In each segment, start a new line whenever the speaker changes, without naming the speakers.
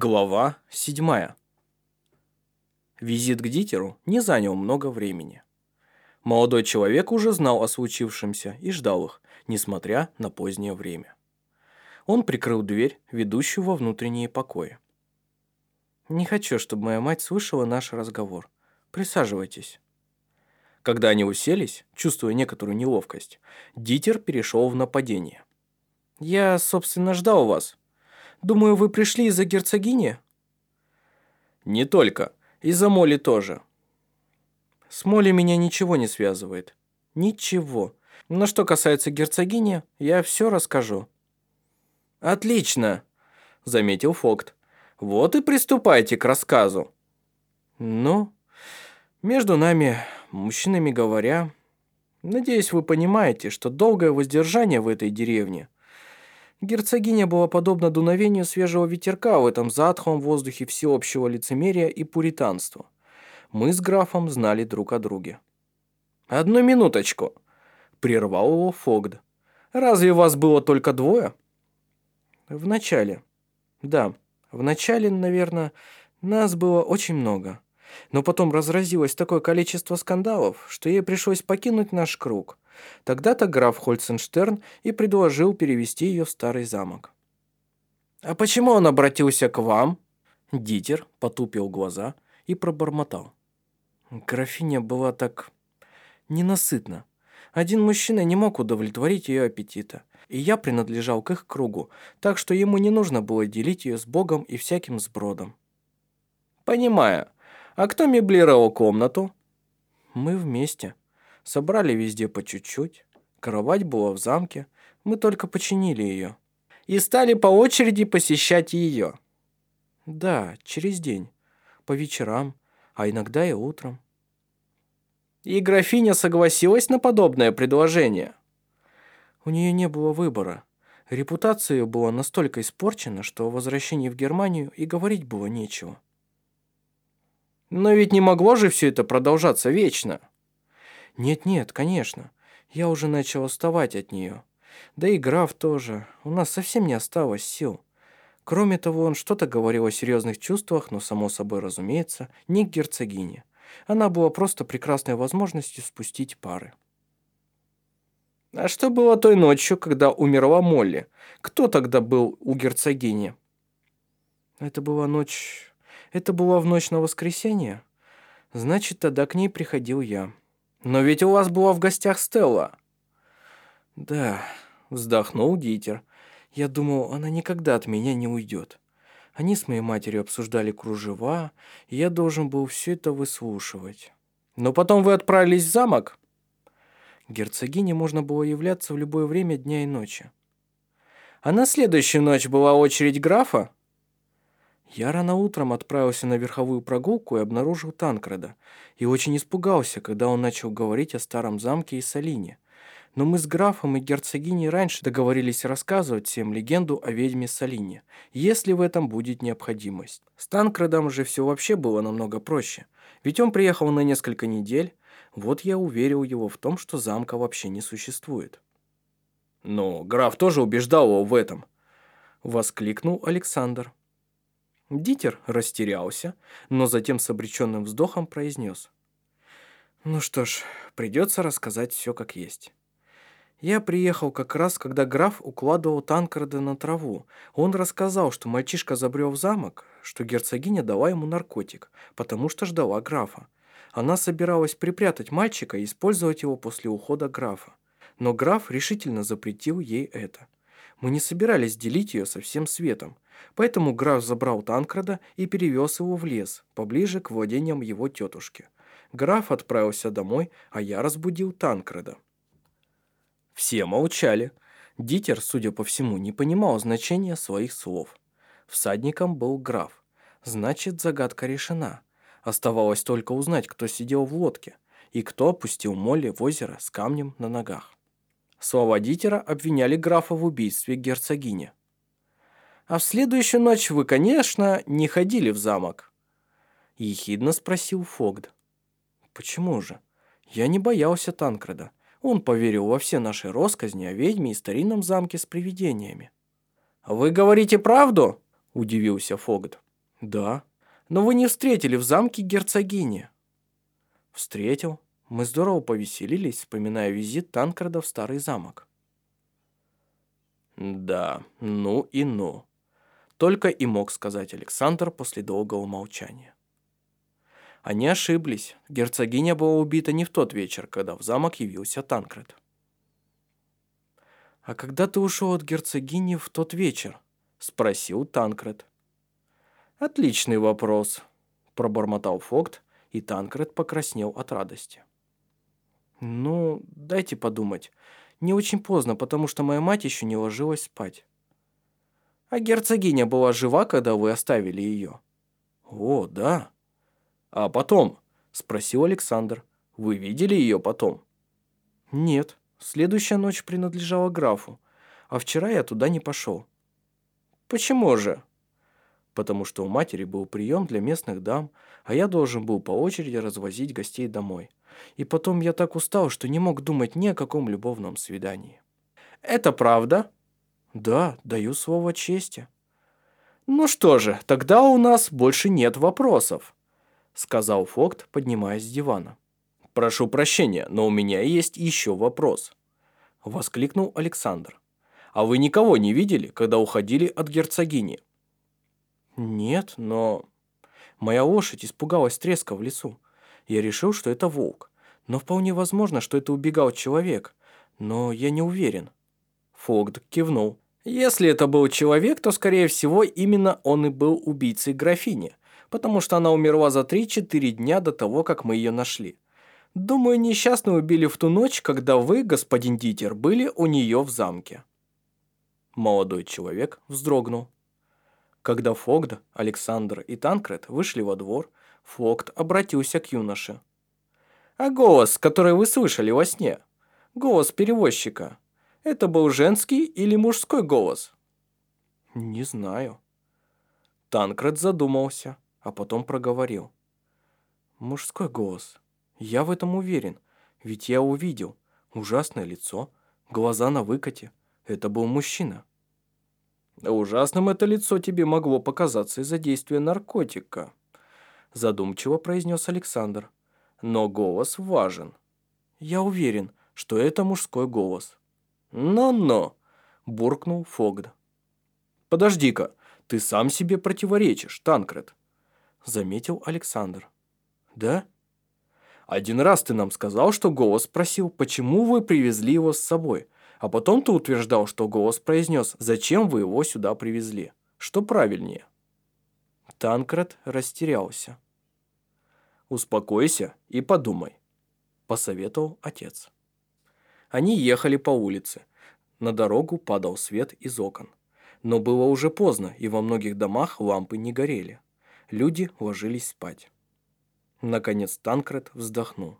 Глава 7. Визит к Дитеру не занял много времени. Молодой человек уже знал о случившемся и ждал их, несмотря на позднее время. Он прикрыл дверь, ведущую во внутренние покои. «Не хочу, чтобы моя мать слышала наш разговор. Присаживайтесь». Когда они уселись, чувствуя некоторую неловкость, Дитер перешел в нападение. «Я, собственно, ждал вас», Думаю, вы пришли из-за герцогини?» «Не только. Из-за Моли тоже». «С Моли меня ничего не связывает. Ничего. Но что касается герцогини, я все расскажу». «Отлично», — заметил Фокт. «Вот и приступайте к рассказу». «Ну, между нами, мужчинами говоря, надеюсь, вы понимаете, что долгое воздержание в этой деревне — Герцогиня была подобна дуновению свежего ветерка в этом затхлом воздухе всеобщего лицемерия и пуританства. Мы с графом знали друг о друге. «Одну минуточку», — прервал его Фогд. «Разве вас было только двое?» «В начале. Да, в начале, наверное, нас было очень много. Но потом разразилось такое количество скандалов, что ей пришлось покинуть наш круг. Тогда-то граф Хольценштерн и предложил перевести ее в старый замок. «А почему он обратился к вам?» Дитер потупил глаза и пробормотал. Графиня была так ненасытна. Один мужчина не мог удовлетворить ее аппетита, и я принадлежал к их кругу, так что ему не нужно было делить ее с Богом и всяким сбродом. «Понимаю. А кто меблировал комнату?» «Мы вместе», Собрали везде по чуть-чуть. Кровать была в замке. Мы только починили ее. И стали по очереди посещать ее. Да, через день. По вечерам, а иногда и утром. И графиня согласилась на подобное предложение. У нее не было выбора. Репутация ее была настолько испорчена, что о возвращении в Германию и говорить было нечего. Но ведь не могло же все это продолжаться вечно. «Нет-нет, конечно. Я уже начал уставать от нее. Да и граф тоже. У нас совсем не осталось сил. Кроме того, он что-то говорил о серьезных чувствах, но, само собой разумеется, не к герцогине. Она была просто прекрасной возможностью спустить пары. «А что было той ночью, когда умерла Молли? Кто тогда был у герцогини?» «Это была ночь... Это была в ночь на воскресенье? Значит, тогда к ней приходил я». Но ведь у вас была в гостях Стелла. Да, вздохнул Дитер. Я думал, она никогда от меня не уйдет. Они с моей матерью обсуждали кружева, и я должен был все это выслушивать. Но потом вы отправились в замок? Герцогине можно было являться в любое время дня и ночи. А на следующую ночь была очередь графа? Я рано утром отправился на верховую прогулку и обнаружил Танкреда, и очень испугался, когда он начал говорить о старом замке и Салине. Но мы с графом и герцогиней раньше договорились рассказывать всем легенду о ведьме Салине, если в этом будет необходимость. С Танкредом же все вообще было намного проще, ведь он приехал на несколько недель, вот я уверил его в том, что замка вообще не существует. «Но граф тоже убеждал его в этом», — воскликнул Александр. Дитер растерялся, но затем с обреченным вздохом произнес. «Ну что ж, придется рассказать все как есть». Я приехал как раз, когда граф укладывал Танкреда на траву. Он рассказал, что мальчишка забрел в замок, что герцогиня дала ему наркотик, потому что ждала графа. Она собиралась припрятать мальчика и использовать его после ухода графа. Но граф решительно запретил ей это. Мы не собирались делить ее со всем светом, поэтому граф забрал Танкрада и перевез его в лес, поближе к владениям его тетушки. Граф отправился домой, а я разбудил Танкрада. Все молчали. Дитер, судя по всему, не понимал значения своих слов. Всадником был граф. Значит, загадка решена. Оставалось только узнать, кто сидел в лодке и кто опустил Молли в озеро с камнем на ногах. Слова Дитера обвиняли графа в убийстве герцогини. «А в следующую ночь вы, конечно, не ходили в замок?» Ехидно спросил Фогд. «Почему же? Я не боялся Танкреда. Он поверил во все наши россказни о ведьме и старинном замке с привидениями». «Вы говорите правду?» – удивился Фогд. Да. Но вы не встретили в замке герцогини. Встретил. Мы здорово повеселились, вспоминая визит Танкреда в старый замок. Да, ну и ну. Только и мог сказать Александр после долгого молчания. Они ошиблись. Герцогиня была убита не в тот вечер, когда в замок явился Танкред. «А когда ты ушел от герцогини в тот вечер?» – спросил Танкред. «Отличный вопрос», – пробормотал Фокт, и Танкред покраснел от радости. «Ну, дайте подумать. Не очень поздно, потому что моя мать еще не ложилась спать». «А герцогиня была жива, когда вы оставили ее?» «О, да». «А потом?» – спросил Александр. «Вы видели ее потом?» «Нет, следующая ночь принадлежала графу, а вчера я туда не пошел». «Почему же?» «Потому что у матери был прием для местных дам, а я должен был по очереди развозить гостей домой. И потом я так устал, что не мог думать ни о каком любовном свидании». «Это правда?» «Да, даю слово чести». «Ну что же, тогда у нас больше нет вопросов», сказал Фокт, поднимаясь с дивана. «Прошу прощения, но у меня есть еще вопрос», воскликнул Александр. «А вы никого не видели, когда уходили от герцогини?» «Нет, но...» Моя лошадь испугалась треска в лесу. Я решил, что это волк. Но вполне возможно, что это убегал человек. Но я не уверен. Фогд кивнул. Если это был человек, то, скорее всего, именно он и был убийцей графини, потому что она умерла за 3-4 дня до того, как мы ее нашли. Думаю, несчастную убили в ту ночь, когда вы, господин Дитер, были у нее в замке. Молодой человек вздрогнул. Когда Фогд, Александр и Танкред вышли во двор, Фогд обратился к юноше. «А голос, который вы слышали во сне? Голос перевозчика. Это был женский или мужской голос?» «Не знаю». Танкред задумался, а потом проговорил. «Мужской голос. Я в этом уверен, ведь я увидел. Ужасное лицо, глаза на выкате. Это был мужчина». «Ужасным это лицо тебе могло показаться из-за действия наркотика», задумчиво произнес Александр. «Но голос важен. Я уверен, что это мужской голос». «Но-но», буркнул Фогд. «Подожди-ка, ты сам себе противоречишь, Танкред», заметил Александр. «Да?» «Один раз ты нам сказал, что голос спросил, почему вы привезли его с собой, а потом ты утверждал, что голос произнес, зачем вы его сюда привезли. Что правильнее?» Танкред растерялся. «Успокойся и подумай», – посоветовал отец. Они ехали по улице. На дорогу падал свет из окон. Но было уже поздно, и во многих домах лампы не горели. Люди ложились спать. Наконец Танкред вздохнул.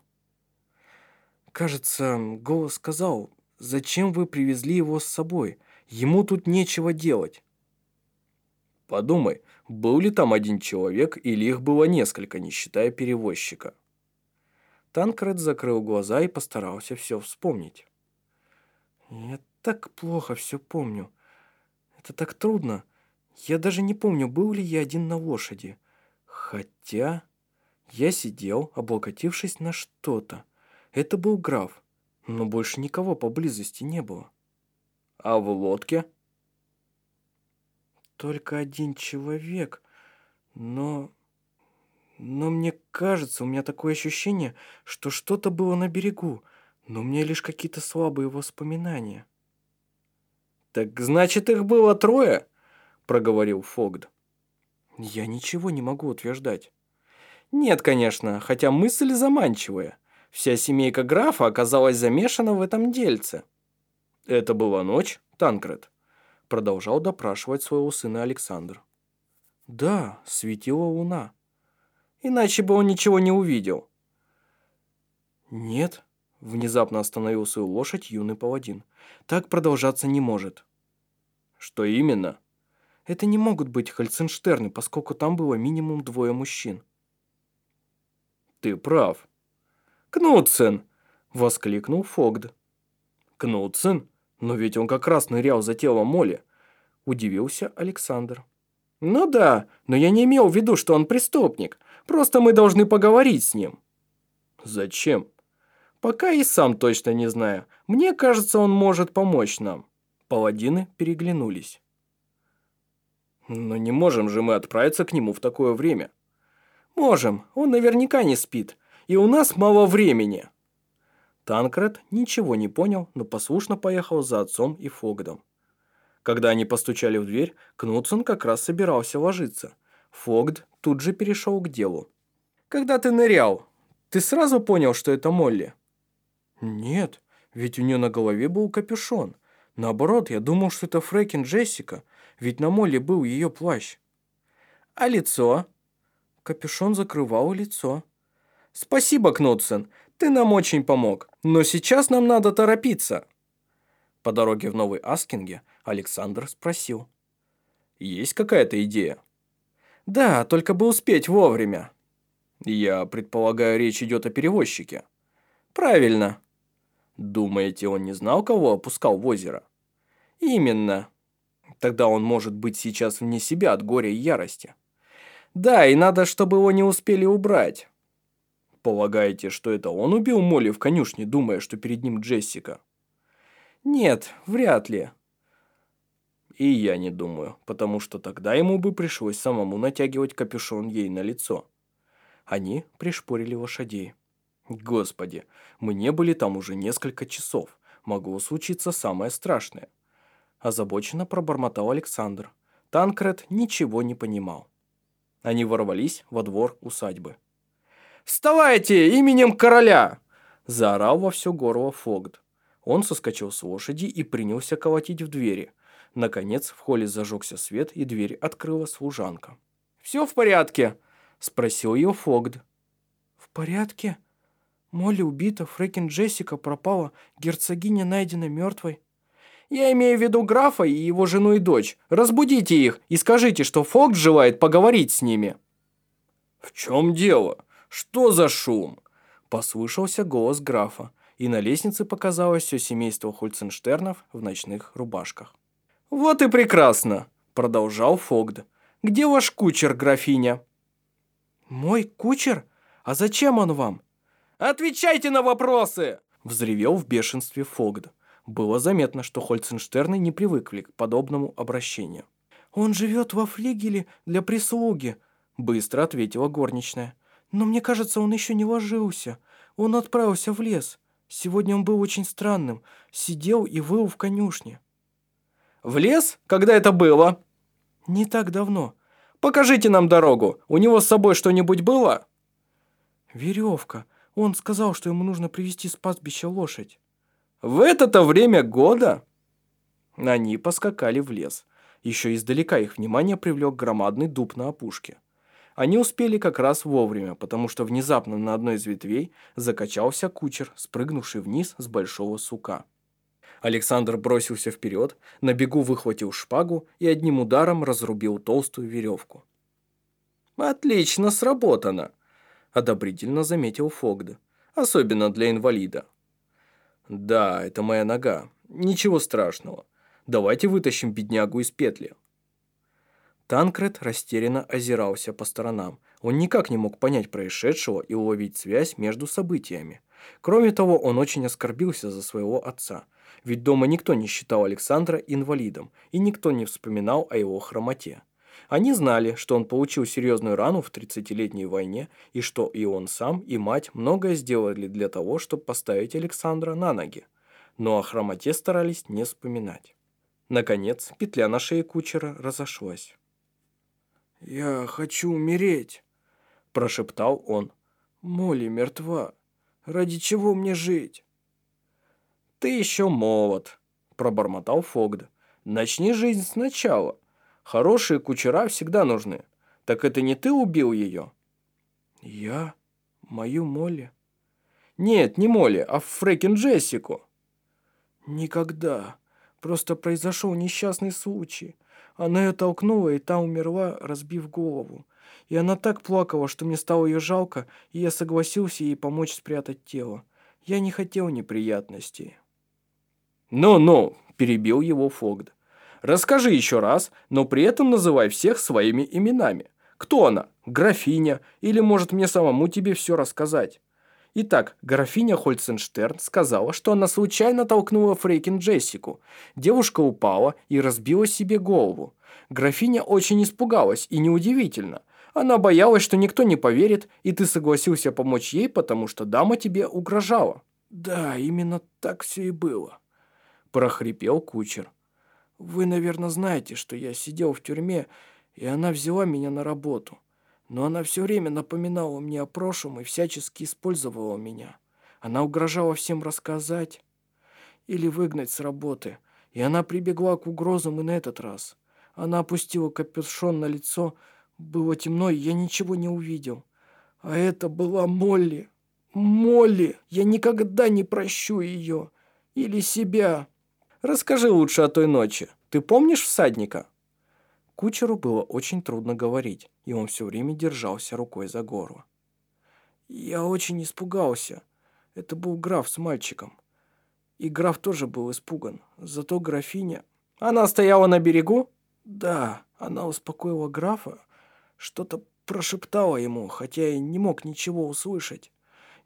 «Кажется, голос сказал, Зачем вы привезли его с собой? Ему тут нечего делать». «Подумай, был ли там один человек, или их было несколько, не считая перевозчика?» Танкред закрыл глаза и постарался все вспомнить. «Я так плохо все помню. Это так трудно. Я даже не помню, был ли я один на лошади. Хотя я сидел, облокотившись на что-то. Это был граф но больше никого поблизости не было. А в лодке? Только один человек, но... Но мне кажется, у меня такое ощущение, что что-то было на берегу, но у меня лишь какие-то слабые воспоминания. «Так значит, их было трое?» – проговорил Фогд. «Я ничего не могу утверждать». «Нет, конечно, хотя мысль заманчивая. Вся семейка графа оказалась замешана в этом дельце. «Это была ночь, Танкред?» Продолжал допрашивать своего сына Александр. «Да, светила луна. Иначе бы он ничего не увидел». «Нет», — внезапно остановил свою лошадь юный паладин. «Так продолжаться не может». «Что именно?» «Это не могут быть Хальценштерны, поскольку там было минимум двое мужчин». «Ты прав», «Кнутсен!» – воскликнул Фогд. «Кнутсен? Но ведь он как раз нырял за телом Молли!» – удивился Александр. Ну да, но я не имел в виду, что он преступник. Просто мы должны поговорить с ним. Зачем? Пока и сам точно не знаю. Мне кажется, он может помочь нам. Паладины переглянулись. Но не можем же мы отправиться к нему в такое время. Можем, он наверняка не спит. И у нас мало времени. Танкред ничего не понял, но послушно поехал за отцом и Фогдом. Когда они постучали в дверь, Кнутсон как раз собирался ложиться. Фогд тут же перешел к делу. «Когда ты нырял, ты сразу понял, что это Молли?» «Нет, ведь у нее на голове был капюшон. Наоборот, я думал, что это Фрэкин Джессика, ведь на Молли был ее плащ». «А лицо?» Капюшон закрывал лицо. «Спасибо, Кнутсен, ты нам очень помог, но сейчас нам надо торопиться». По дороге в Новый Аскинге Александр спросил. «Есть какая-то идея?» «Да, только бы успеть вовремя». «Я предполагаю, речь идет о перевозчике». «Правильно». «Думаете, он не знал, кого опускал в озеро?» «Именно». «Тогда он может быть сейчас вне себя от горя и ярости». «Да, и надо, чтобы его не успели убрать». «Полагаете, что это он убил Молли в конюшне, думая, что перед ним Джессика?» «Нет, вряд ли». И я не думаю, потому что тогда ему бы пришлось самому натягивать капюшон ей на лицо. Они пришпорили лошадей. Господи, мы не были там уже несколько часов. Могло случиться самое страшное. Озабоченно пробормотал Александр. Танкред ничего не понимал. Они ворвались во двор усадьбы. «Вставайте именем короля!» Заорал во все горло Фогд. Он соскочил с лошади и принялся колотить в двери. Наконец в холле зажегся свет, и дверь открыла служанка. «Все в порядке?» – спросил ее Фогд. «В порядке? Молли убита, Фрэкин Джессика пропала, герцогиня найдена мертвой». «Я имею в виду графа и его жену и дочь. Разбудите их и скажите, что Фогд желает поговорить с ними». «В чем дело? Что за шум?» Послышался голос графа и на лестнице показалось все семейство Хульценштернов в ночных рубашках. «Вот и прекрасно!» – продолжал Фогд. «Где ваш кучер, графиня?» «Мой кучер? А зачем он вам?» «Отвечайте на вопросы!» – взревел в бешенстве Фогд. Было заметно, что Хольценштерны не привыкли к подобному обращению. «Он живет во флигеле для прислуги», – быстро ответила горничная. «Но мне кажется, он еще не ложился. Он отправился в лес. Сегодня он был очень странным. Сидел и выл в конюшне». «В лес? Когда это было?» «Не так давно». «Покажите нам дорогу. У него с собой что-нибудь было?» «Веревка. Он сказал, что ему нужно привести с пастбища лошадь». «В это-то время года?» Они поскакали в лес. Еще издалека их внимание привлек громадный дуб на опушке. Они успели как раз вовремя, потому что внезапно на одной из ветвей закачался кучер, спрыгнувший вниз с большого сука. Александр бросился вперед, на бегу выхватил шпагу и одним ударом разрубил толстую веревку. «Отлично сработано!» – одобрительно заметил Фогда. «Особенно для инвалида». «Да, это моя нога. Ничего страшного. Давайте вытащим беднягу из петли». Танкред растерянно озирался по сторонам. Он никак не мог понять происшедшего и уловить связь между событиями. Кроме того, он очень оскорбился за своего отца. Ведь дома никто не считал Александра инвалидом, и никто не вспоминал о его хромоте. Они знали, что он получил серьезную рану в 30-летней войне, и что и он сам, и мать многое сделали для того, чтобы поставить Александра на ноги. Но о хромоте старались не вспоминать. Наконец, петля на шее кучера разошлась. «Я хочу умереть», – прошептал он. «Молли мертва. Ради чего мне жить?» «Ты еще молод», – пробормотал Фогд. «Начни жизнь сначала. Хорошие кучера всегда нужны. Так это не ты убил ее?» «Я? Мою Молли?» «Нет, не Молли, а Фрекин Джессику». «Никогда. Просто произошел несчастный случай. Она ее толкнула, и та умерла, разбив голову. И она так плакала, что мне стало ее жалко, и я согласился ей помочь спрятать тело. Я не хотел неприятностей. «Ну-ну», – перебил его Фогд. Расскажи еще раз, но при этом называй всех своими именами. Кто она? Графиня? Или может мне самому тебе все рассказать? Итак, графиня Хольценштерн сказала, что она случайно толкнула Фрейкин Джессику. Девушка упала и разбила себе голову. Графиня очень испугалась, и неудивительно. Она боялась, что никто не поверит, и ты согласился помочь ей, потому что дама тебе угрожала.
«Да, именно так все и было», –
прохрипел кучер.
«Вы, наверное, знаете, что я сидел в тюрьме, и она взяла меня на работу. Но она все время напоминала мне о прошлом и всячески использовала меня. Она угрожала всем рассказать или выгнать с работы. И она прибегла к угрозам и на этот раз. Она опустила капюшон на лицо. Было темно, и я ничего не увидел. А это была Молли. Молли! Я никогда не прощу ее. Или себя.
Расскажи лучше о той ночи. Ты помнишь всадника? Кучеру было очень трудно говорить, и он все время держался рукой за горло.
«Я очень испугался. Это был граф с мальчиком. И граф тоже был испуган. Зато графиня...»
«Она стояла на берегу?»
«Да, она успокоила графа, что-то прошептала ему, хотя и не мог ничего услышать.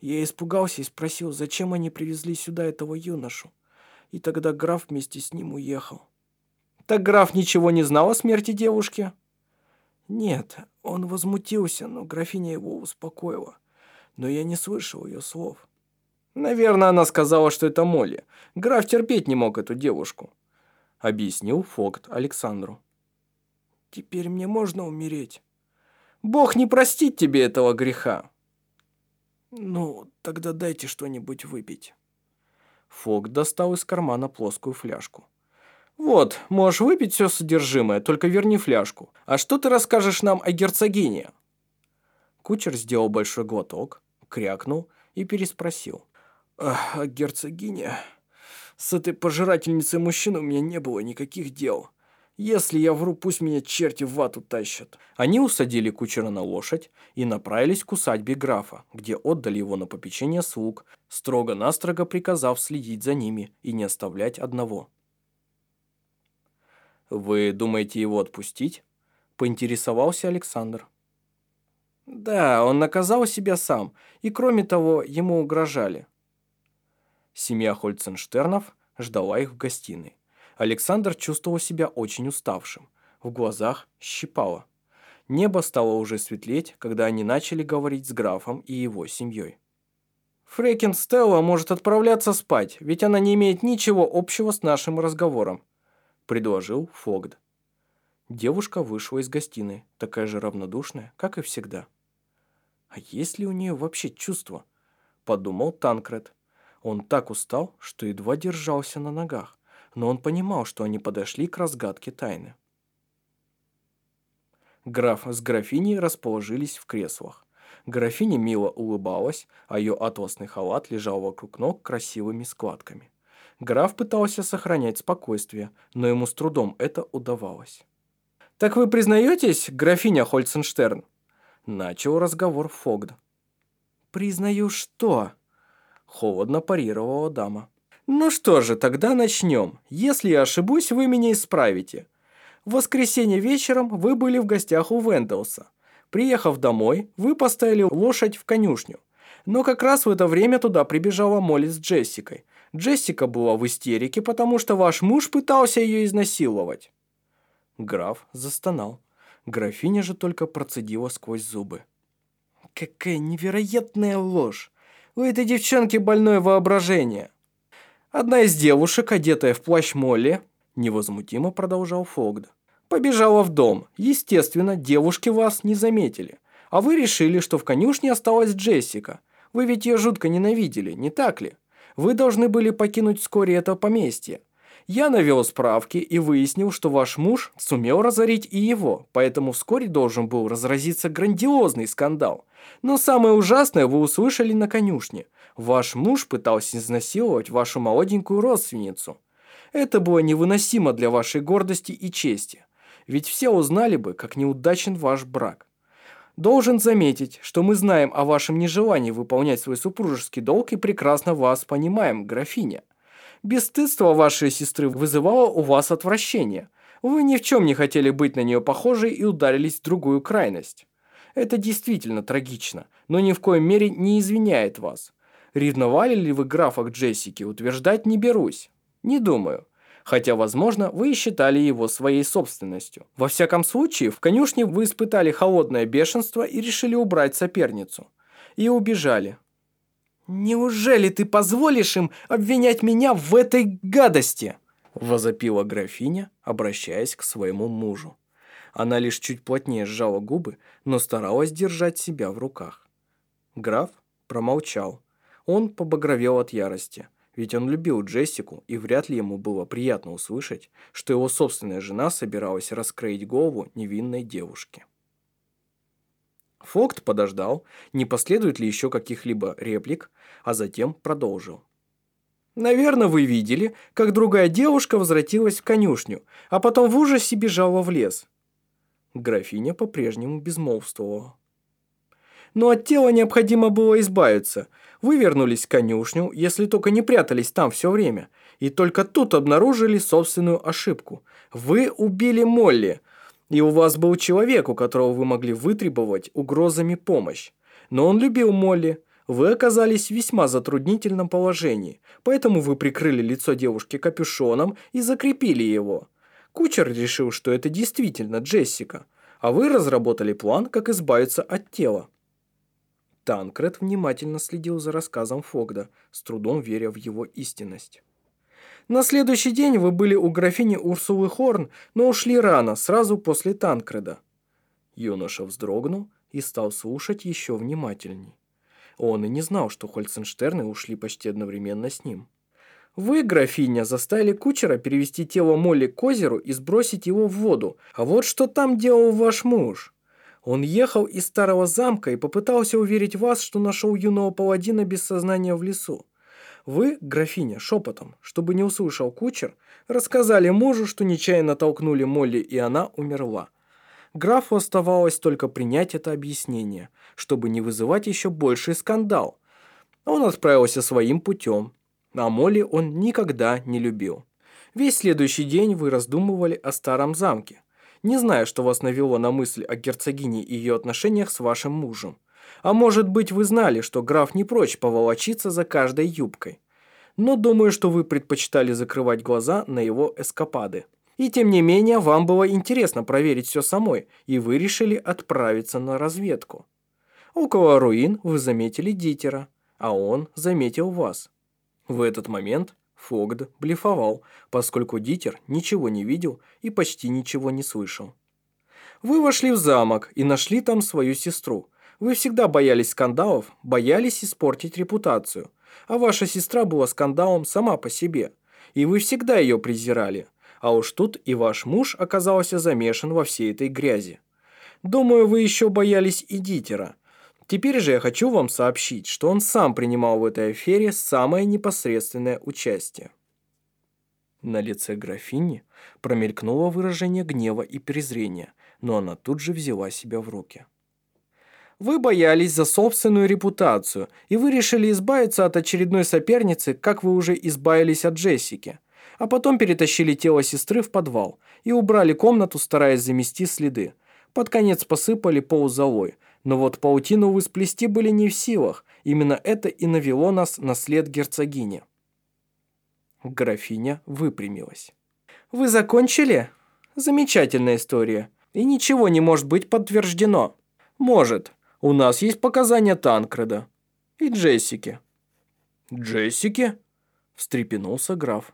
Я испугался и спросил, зачем они привезли сюда этого юношу. И тогда граф вместе с ним уехал.
Так граф ничего не знал о смерти девушки?
Нет, он возмутился, но графиня его успокоила. Но я не слышал ее слов.
Наверное, она сказала, что это Молли. Граф терпеть не мог эту девушку. Объяснил Фокт Александру.
Теперь мне можно умереть.
Бог не простит тебе этого греха.
Ну, тогда дайте что-нибудь выпить.
Фокт достал из кармана плоскую фляжку. «Вот, можешь выпить все содержимое, только верни фляжку. А что ты расскажешь нам о герцогине?» Кучер сделал большой глоток, крякнул и переспросил.
«Ах, о герцогине? С этой пожирательницей мужчин у меня не было никаких дел. Если я вру, пусть меня черти в вату тащат».
Они усадили кучера на лошадь и направились к усадьбе графа, где отдали его на попечение слуг, строго-настрого приказав следить за ними и не оставлять одного. «Вы думаете его отпустить?» – поинтересовался Александр.
«Да, он наказал себя сам, и кроме того, ему угрожали».
Семья Хольценштернов ждала их в гостиной. Александр чувствовал себя очень уставшим. В глазах щипало. Небо стало уже светлеть, когда они начали говорить с графом и его семьей.
«Фрекин Стелла может отправляться спать, ведь она не имеет ничего общего с нашим разговором», –
предложил Фогд. Девушка вышла из гостиной, такая же равнодушная, как и всегда. «А есть ли у нее вообще чувства?» – подумал Танкред. Он так устал, что едва держался на ногах, но он понимал, что они подошли к разгадке тайны. Граф с графиней расположились в креслах. Графиня мило улыбалась, а ее атласный халат лежал вокруг ног красивыми складками. Граф пытался сохранять спокойствие, но ему с трудом это удавалось. «Так вы признаетесь, графиня Хольценштерн?» Начал разговор Фогд.
«Признаю что?»
Холодно парировала дама. «Ну что же, тогда начнем. Если я ошибусь, вы меня исправите. В воскресенье вечером вы были в гостях у Венделса. Приехав домой, вы поставили лошадь в конюшню. Но как раз в это время туда прибежала Молли с Джессикой. Джессика была в истерике, потому что ваш муж пытался ее изнасиловать». Граф застонал. Графиня же только процедила сквозь зубы.
«Какая невероятная ложь! У этой девчонки больное воображение!»
Одна из девушек, одетая в плащ Молли, невозмутимо продолжал Фогд, побежала в дом. Естественно, девушки вас не заметили. А вы решили, что в конюшне осталась Джессика. Вы ведь ее жутко ненавидели, не так ли? Вы должны были покинуть вскоре это поместье. Я навел справки и выяснил, что ваш муж сумел разорить и его, поэтому вскоре должен был разразиться грандиозный скандал. Но самое ужасное вы услышали на конюшне. Ваш муж пытался изнасиловать вашу молоденькую родственницу. Это было невыносимо для вашей гордости и чести. Ведь все узнали бы, как неудачен ваш брак. Должен заметить, что мы знаем о вашем нежелании выполнять свой супружеский долг и прекрасно вас понимаем, графиня. Бесстыдство вашей сестры вызывало у вас отвращение.
Вы ни в чем не хотели быть на нее похожей и ударились в другую крайность. Это действительно трагично, но ни в коем мере не извиняет вас. Ревновали ли вы графа к Джессике, утверждать не берусь. Не думаю. Хотя, возможно, вы и считали его своей собственностью. Во всяком случае, в конюшне вы испытали холодное бешенство и решили убрать соперницу. И убежали. «Неужели ты позволишь им обвинять меня в этой гадости?» Возопила графиня, обращаясь к своему мужу. Она лишь чуть плотнее сжала губы, но старалась держать себя в руках. Граф промолчал. Он побагровел от ярости, ведь он любил Джессику, и вряд ли ему было приятно услышать, что его собственная жена собиралась раскроить голову невинной девушке. Фокт подождал, не последует ли еще каких-либо реплик, а затем продолжил. «Наверное, вы видели, как другая девушка возвратилась в конюшню, а потом в ужасе бежала в лес». Графиня по-прежнему безмолвствовала. «Но от тела необходимо было избавиться. Вы вернулись в конюшню, если только не прятались там все время, и только тут обнаружили собственную ошибку. Вы убили Молли, и у вас был человек, у которого вы могли вытребовать угрозами помощь. Но он любил Молли. Вы оказались в весьма затруднительном положении, поэтому вы прикрыли лицо девушки капюшоном и закрепили его. Кучер решил, что это действительно Джессика, а вы разработали план, как избавиться от тела. Танкред внимательно следил за рассказом Фогда, с трудом веря в его истинность. На следующий день вы были у графини Урсулы Хорн, но ушли рано, сразу после Танкреда». Юноша вздрогнул и стал слушать еще внимательней. Он и не знал, что Хольценштерны ушли почти одновременно с ним. «Вы, графиня, заставили кучера перевести тело Молли к озеру и сбросить его в воду. А вот что там делал ваш муж?» Он ехал из старого замка и попытался уверить вас, что нашел юного паладина без сознания в лесу. Вы, графиня, шепотом, чтобы не услышал кучер, рассказали мужу, что нечаянно толкнули Молли, и она умерла. Графу оставалось только принять это объяснение, чтобы не вызывать еще больший скандал. Он отправился своим путем, а Молли он никогда не любил. Весь следующий день вы раздумывали о старом замке, не зная, что вас навело на мысль о герцогине и ее отношениях с вашим мужем. А может быть, вы знали, что граф не прочь поволочиться за каждой юбкой. Но думаю, что вы предпочитали закрывать глаза на его эскапады. И тем не менее, вам было интересно проверить все самой, и вы решили отправиться на разведку. Около руин вы заметили Дитера, а он заметил вас. В этот момент Фогд блефовал, поскольку Дитер ничего не видел и почти ничего не слышал. Вы вошли в замок и нашли там свою сестру, вы всегда боялись скандалов, боялись испортить репутацию. А ваша сестра была скандалом сама по себе. И вы всегда ее презирали. А уж тут и ваш муж оказался замешан во всей этой грязи. Думаю, вы еще боялись и Дитера. Теперь же я хочу вам сообщить, что он сам принимал в этой афере самое непосредственное участие. На лице графини промелькнуло выражение гнева и презрения, но она тут же взяла себя в руки. Вы боялись за собственную репутацию, и вы решили избавиться от очередной соперницы, как вы уже избавились от Джессики. А потом перетащили тело сестры в подвал и убрали комнату, стараясь замести следы. Под конец посыпали пол золой. Но вот паутину вы сплести были не в силах. Именно это и навело нас на след герцогини. Графиня выпрямилась. «Вы закончили? Замечательная история. И ничего не может быть подтверждено. Может, у нас есть показания Танкреда. И Джессики». «Джессики?» – встрепенулся граф.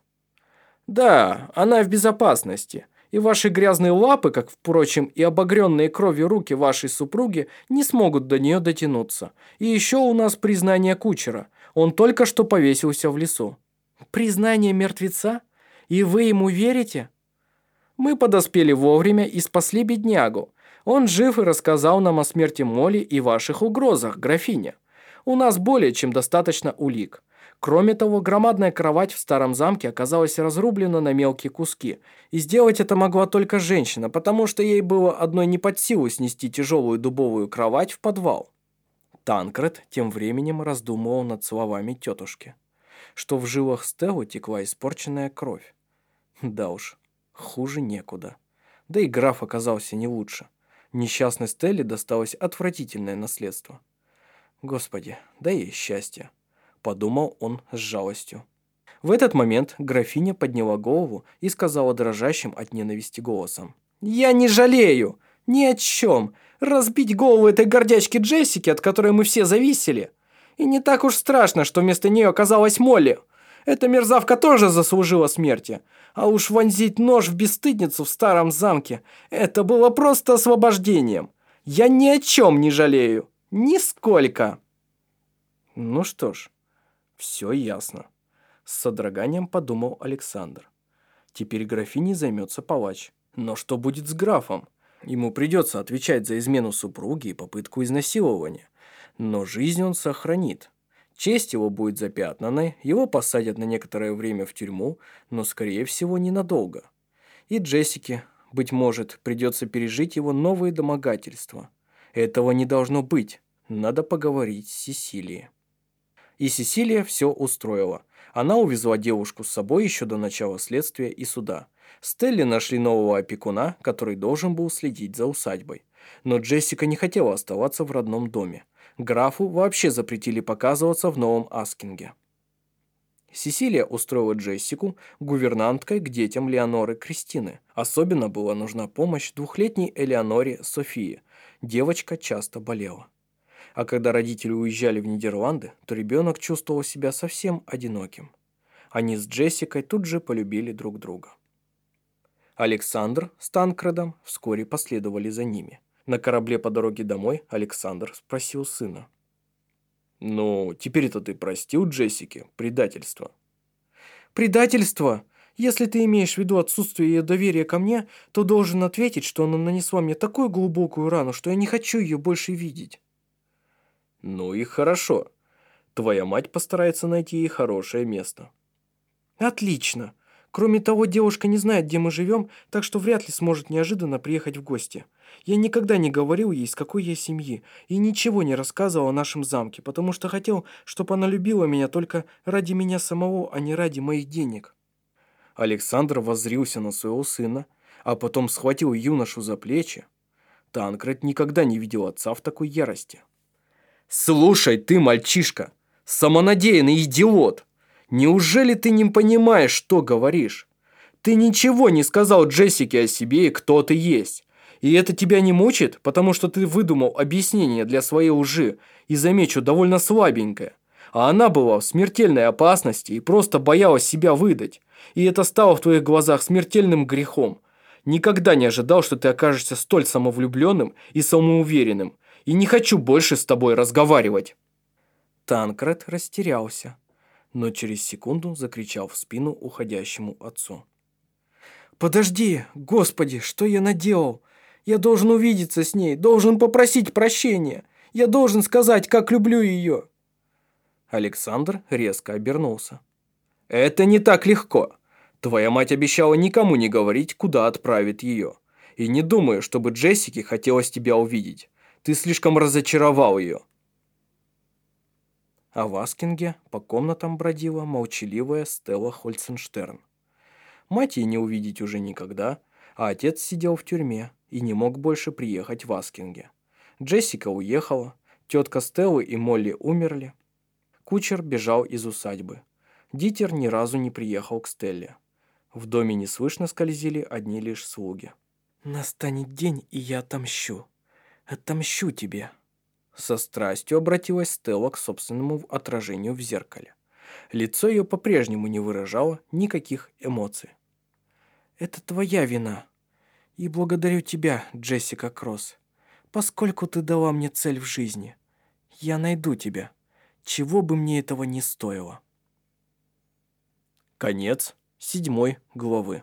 «Да, она в безопасности, и ваши грязные лапы, как, впрочем, и обогренные кровью руки вашей супруги, не смогут до нее дотянуться. И еще у нас признание кучера. Он только что повесился в лесу». «Признание мертвеца? И вы ему верите?» «Мы подоспели вовремя и спасли беднягу. Он жив и рассказал нам о смерти Молли и ваших угрозах, графиня. У нас более чем достаточно улик. Кроме того, громадная кровать в старом замке оказалась разрублена на мелкие куски, и сделать это могла только женщина, потому что ей было одной не под силу снести тяжелую дубовую кровать в подвал. Танкред тем временем раздумывал над словами тетушки, что в жилах Стеллы текла испорченная кровь. Да уж,
хуже некуда. Да и граф оказался не лучше. Несчастной Стелле досталось отвратительное наследство. Господи, дай ей счастье, подумал он с жалостью. В этот момент графиня подняла голову и сказала дрожащим от ненависти голосом. «Я не жалею! Ни о чем! Разбить голову этой гордячки Джессики, от которой мы все зависели! И не так уж страшно, что вместо нее оказалась Молли! Эта мерзавка тоже заслужила смерти! А уж вонзить нож в бесстыдницу в старом замке – это было просто освобождением! Я ни о чем не жалею! Нисколько!» Ну что ж, все ясно. С содроганием подумал Александр. Теперь графиней займется палач. Но что будет с графом? Ему придется отвечать за измену супруги и попытку изнасилования. Но жизнь он сохранит. Честь его будет запятнанной, его посадят на некоторое время в тюрьму, но, скорее всего, ненадолго. И Джессике, быть может, придется пережить его новые домогательства. Этого не должно быть. Надо поговорить с Сесилией. И Сесилия все устроила. Она увезла девушку с собой еще до начала следствия и суда. Стелли нашли нового опекуна, который должен был следить за усадьбой. Но Джессика не хотела оставаться в родном доме. Графу вообще запретили показываться в Новом Аскинге. Сесилия устроила Джессику гувернанткой к детям Леоноры Кристины. Особенно была нужна помощь двухлетней Элеоноре Софии. Девочка часто болела. А когда родители уезжали в Нидерланды, то ребенок чувствовал себя совсем одиноким. Они с Джессикой тут же полюбили друг друга. Александр с Танкредом вскоре последовали за ними. На корабле по дороге домой Александр спросил сына. «Ну, теперь-то ты простил Джессике предательство?» «Предательство? Если ты имеешь в виду отсутствие ее доверия ко мне, то должен ответить, что она нанесла мне такую глубокую рану, что я не хочу ее больше видеть». Ну и хорошо. Твоя мать постарается найти ей хорошее место. Отлично. Кроме того, девушка не знает, где мы живем, так что вряд ли сможет неожиданно приехать в гости. Я никогда не говорил ей, из какой я семьи, и ничего не рассказывал о нашем замке, потому что хотел, чтобы она любила меня только ради меня самого, а не ради моих денег. Александр воззрился на своего сына, а потом схватил юношу за плечи. Танкред никогда не видел отца в такой ярости. «Слушай ты, мальчишка, самонадеянный идиот! Неужели ты не понимаешь, что говоришь? Ты ничего не сказал Джессике о себе и кто ты есть. И это тебя не мучит, потому что ты выдумал объяснение для своей лжи и, замечу, довольно слабенькое. А она была в смертельной опасности и просто боялась себя выдать. И это стало в твоих глазах смертельным грехом. Никогда не ожидал, что ты окажешься столь самовлюбленным и самоуверенным и не хочу больше с тобой разговаривать». Танкред растерялся, но через секунду закричал в спину уходящему отцу. «Подожди, Господи, что я наделал? Я должен увидеться с ней, должен попросить прощения. Я должен сказать, как люблю ее». Александр резко обернулся. «Это не так легко. Твоя мать обещала никому не говорить, куда отправит ее. И не думаю, чтобы Джессике хотелось тебя увидеть. Ты слишком разочаровал ее». А в Аскинге по комнатам бродила молчаливая Стелла Хольценштерн. Мать ей не увидеть уже никогда, а отец сидел в тюрьме и не мог больше приехать в Аскинге. Джессика уехала, тетка Стеллы и Молли умерли. Кучер бежал из усадьбы. Дитер ни разу не приехал к Стелле. В доме неслышно скользили одни лишь слуги. «Настанет день, и я отомщу», «Отомщу тебе!» Со страстью обратилась Стелла к собственному отражению в зеркале. Лицо ее по-прежнему не выражало никаких эмоций. «Это твоя вина. И благодарю тебя, Джессика Кросс, поскольку ты дала мне цель в жизни. Я найду тебя, чего бы мне этого не стоило». Конец седьмой главы.